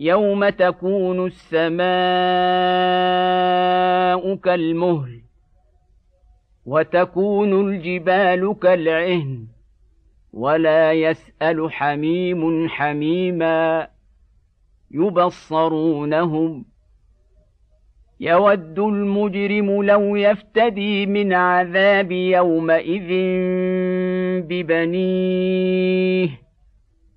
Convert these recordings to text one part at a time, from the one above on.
يوم تكون السماء كالمهل وتكون الجبال كالعهن ولا يسال حميم حميما يبصرونهم يود المجرم لو يفتدي من عذاب يومئذ ببنيه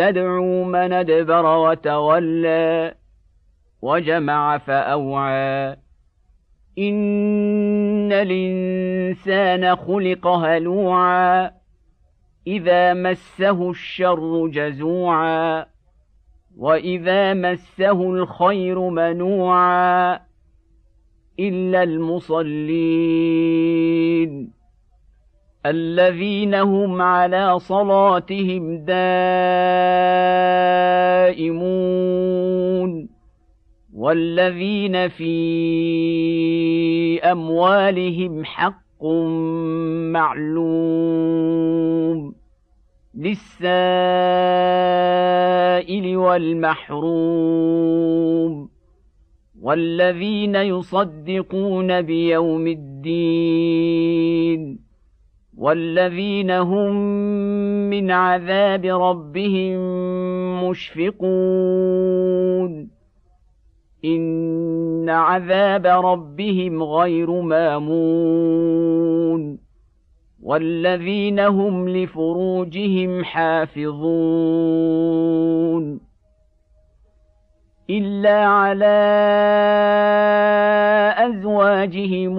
تدعو من أدبر وتولى وجمع فأوعى. إن الإنسان خلق هلوعا إذا مسه الشر جزوعا وإذا مسه الخير منوعا إلا المصلين. الذين هم على صلاتهم دائمون والذين في أموالهم حق معلوم للسائل والمحروم والذين يصدقون بيوم الدين والذين هم من عذاب ربهم مشفقون ان عذاب ربهم غير مامون والذين هم لفروجهم حافظون الا على ازواجهم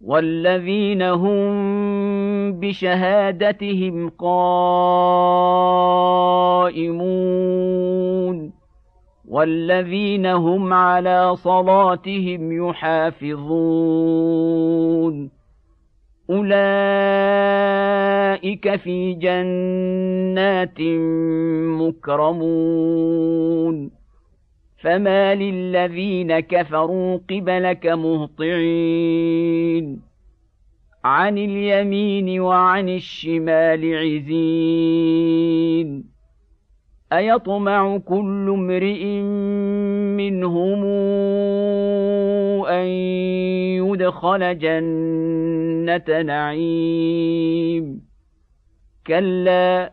والذين هم بشهادتهم قائمون والذين هم على صلاتهم يحافظون اولئك في جنات مكرمون فما للذين كفروا قبلك مهطعين عن اليمين وعن الشمال عزين ايطمع كل امرئ منهم ان يدخل جنه نعيم كلا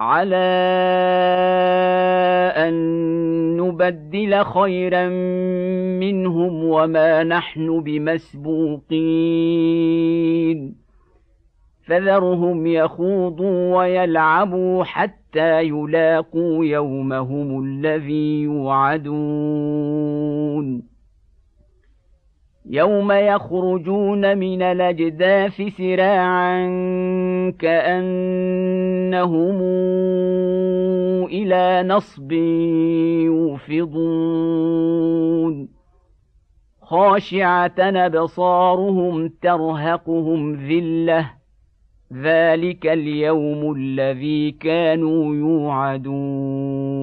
على أن نبدل خيرا منهم وما نحن بمسبوقين. فذرهم يخوضوا ويلعبوا حتى يلاقوا يومهم الذي يوعدون. يوم يخرجون من الاجداث سراعا كانهم إلى نصب يوفضون خاشعه ابصارهم ترهقهم ذله ذلك اليوم الذي كانوا يوعدون